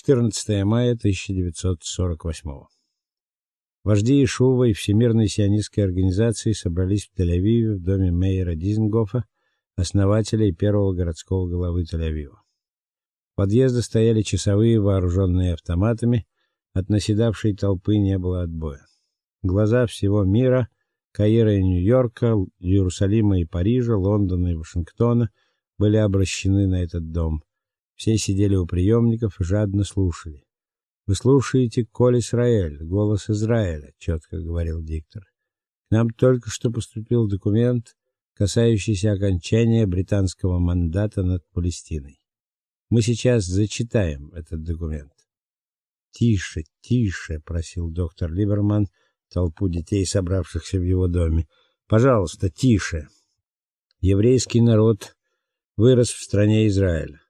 14 мая 1948 Вожди Ишува и Всемирной сионистской организации собрались в Тель-Авиве в доме Мейера Дизенгофа, основателя и первого городского главы Тель-Авива. У подъезда стояли часовые, вооруженные автоматами, от наседавшей толпы не было отбоя. Глаза всего мира, Каира и Нью-Йорка, Иерусалима и Парижа, Лондона и Вашингтона были обращены на этот дом. Все сидели у приемников и жадно слушали. Вы слушаете Коль Израиль, голос Израиля, четко говорил диктор. К нам только что поступил документ, касающийся окончания британского мандата над Палестиной. Мы сейчас зачитаем этот документ. Тише, тише, просил доктор Либерман толпу детей, собравшихся в его доме. Пожалуйста, тише. Еврейский народ вырос в стране Израиля.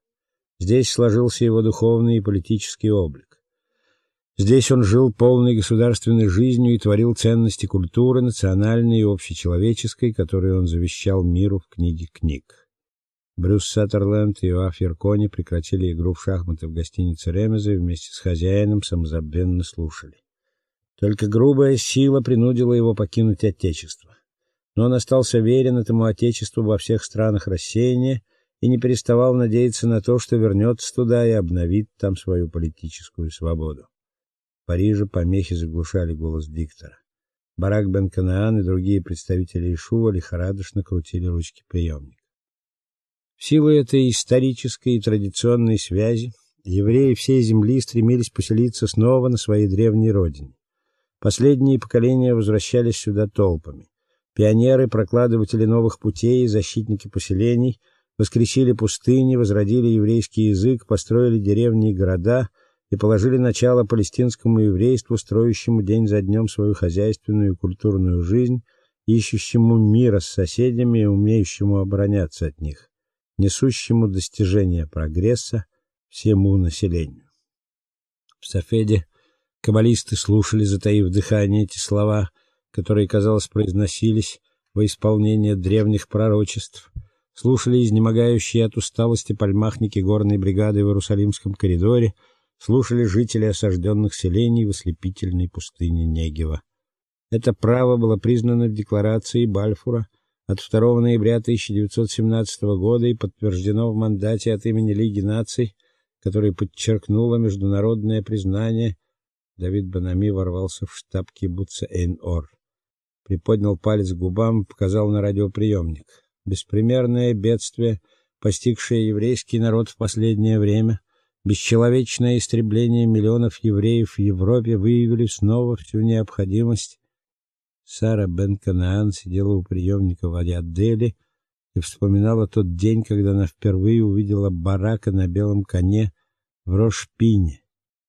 Здесь сложился его духовный и политический облик. Здесь он жил полной государственной жизнью и творил ценности культуры национальной и общечеловеческой, которые он завещал миру в книге книг. Брюс Саттерленд и Иоаф Яркони прекратили игру в шахматы в гостинице Ремеза и вместе с хозяином самозабвенно слушали. Только грубая сила принудила его покинуть отечество. Но он остался верен этому отечеству во всех странах рассеяния и не переставал надеяться на то, что вернется туда и обновит там свою политическую свободу. В Париже помехи заглушали голос диктора. Барак бен Канаан и другие представители Ишува лихорадочно крутили ручки приемника. В силу этой исторической и традиционной связи евреи всей земли стремились поселиться снова на своей древней родине. Последние поколения возвращались сюда толпами. Пионеры, прокладыватели новых путей и защитники поселений – воскресили пустыни, возродили еврейский язык, построили деревни и города и положили начало палестинскому еврейству, строящему день за днем свою хозяйственную и культурную жизнь, ищущему мира с соседями и умеющему обороняться от них, несущему достижения прогресса всему населению. В Сафеде каббалисты слушали, затаив дыхание, эти слова, которые, казалось, произносились во исполнение древних пророчеств – слушали изнемогающие от усталости пальмахники горной бригады в Иерусалимском коридоре, слушали жители осажденных селений в ослепительной пустыне Негева. Это право было признано в декларации Бальфура от 2 ноября 1917 года и подтверждено в мандате от имени Лиги наций, который подчеркнуло международное признание. Давид Банами ворвался в штаб кибуца Эйн-Ор. Приподнял палец к губам, показал на радиоприемник беспримерное бедствие, постигшее еврейский народ в последнее время, бесчеловечное истребление миллионов евреев в Европе выявили снова всю необходимость. Сара Бен-Канаан сидела у приемника в Ариаделе и вспоминала тот день, когда она впервые увидела барака на белом коне в Рошпине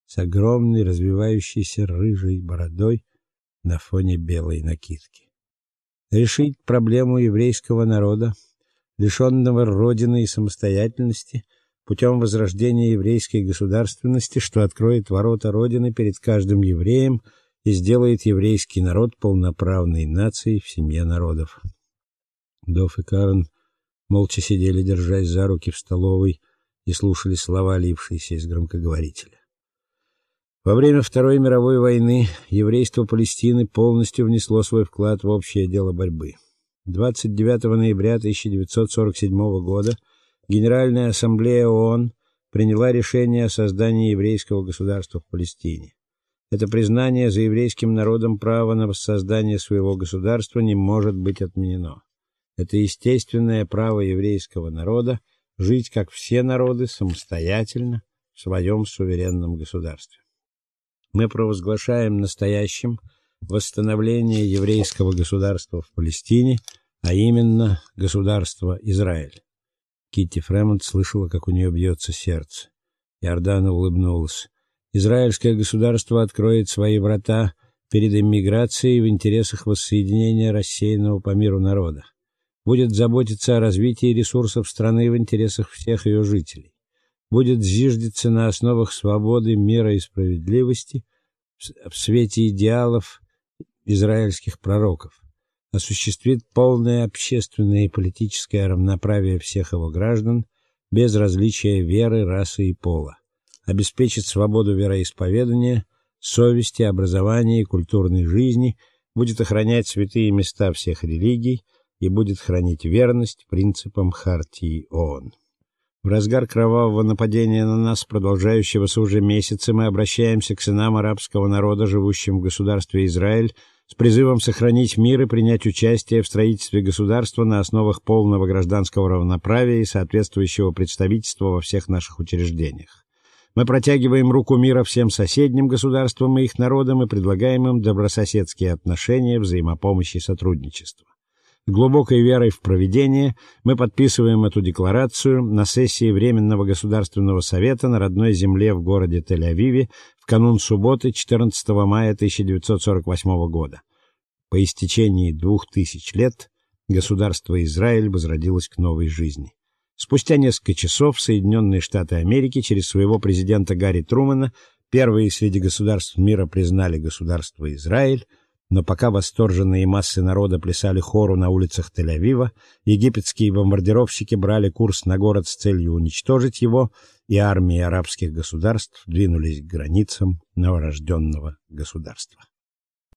с огромной развивающейся рыжей бородой на фоне белой накидки решить проблему еврейского народа, лишенного родины и самостоятельности, путем возрождения еврейской государственности, что откроет ворота родины перед каждым евреем и сделает еврейский народ полноправной нацией в семье народов. Доф и Карен молча сидели, держась за руки в столовой, и слушали слова, лившиеся из громкоговорителя. Во время Второй мировой войны еврейство Палестины полностью внесло свой вклад в общее дело борьбы. 29 ноября 1947 года Генеральная ассамблея ООН приняла решение о создании еврейского государства в Палестине. Это признание за еврейским народом права на создание своего государства не может быть отменено. Это естественное право еврейского народа жить как все народы самостоятельно в своем суверенном государстве мы провозглашаем настоящим восстановление еврейского государства в Палестине, а именно государство Израиль. Китти Фремонт слышала, как у нее бьется сердце. Иордана улыбнулась. Израильское государство откроет свои врата перед иммиграцией в интересах воссоединения рассеянного по миру народа. Будет заботиться о развитии ресурсов страны в интересах всех ее жителей будет зиждиться на основах свободы, мира и справедливости в свете идеалов израильских пророков, осуществит полное общественное и политическое равноправие всех его граждан без различия веры, расы и пола, обеспечит свободу вероисповедания, совести, образования и культурной жизни, будет охранять святые места всех религий и будет хранить верность принципам хартии ООН. В разгар кровавого нападения на нас, продолжающегося уже месяцы, мы обращаемся к сынам арабского народа, живущим в государстве Израиль, с призывом сохранить мир и принять участие в строительстве государства на основах полного гражданского равноправия и соответствующего представительства во всех наших учреждениях. Мы протягиваем руку мира всем соседним государствам и их народам и предлагаем им добрососедские отношения, взаимопомощь и сотрудничество глубокой верой в провидение мы подписываем эту декларацию на сессии Временного государственного совета на родной земле в городе Тель-Авиве в канун субботы 14 мая 1948 года. По истечении двух тысяч лет государство Израиль возродилось к новой жизни. Спустя несколько часов Соединенные Штаты Америки через своего президента Гарри Трумэна первые среди государств мира признали государство Израиль но пока восторженные массы народа плясали хору на улицах Тель-Авива, египетские бомбардировщики брали курс на город с целью уничтожить его, и армии арабских государств двинулись к границам новорожденного государства.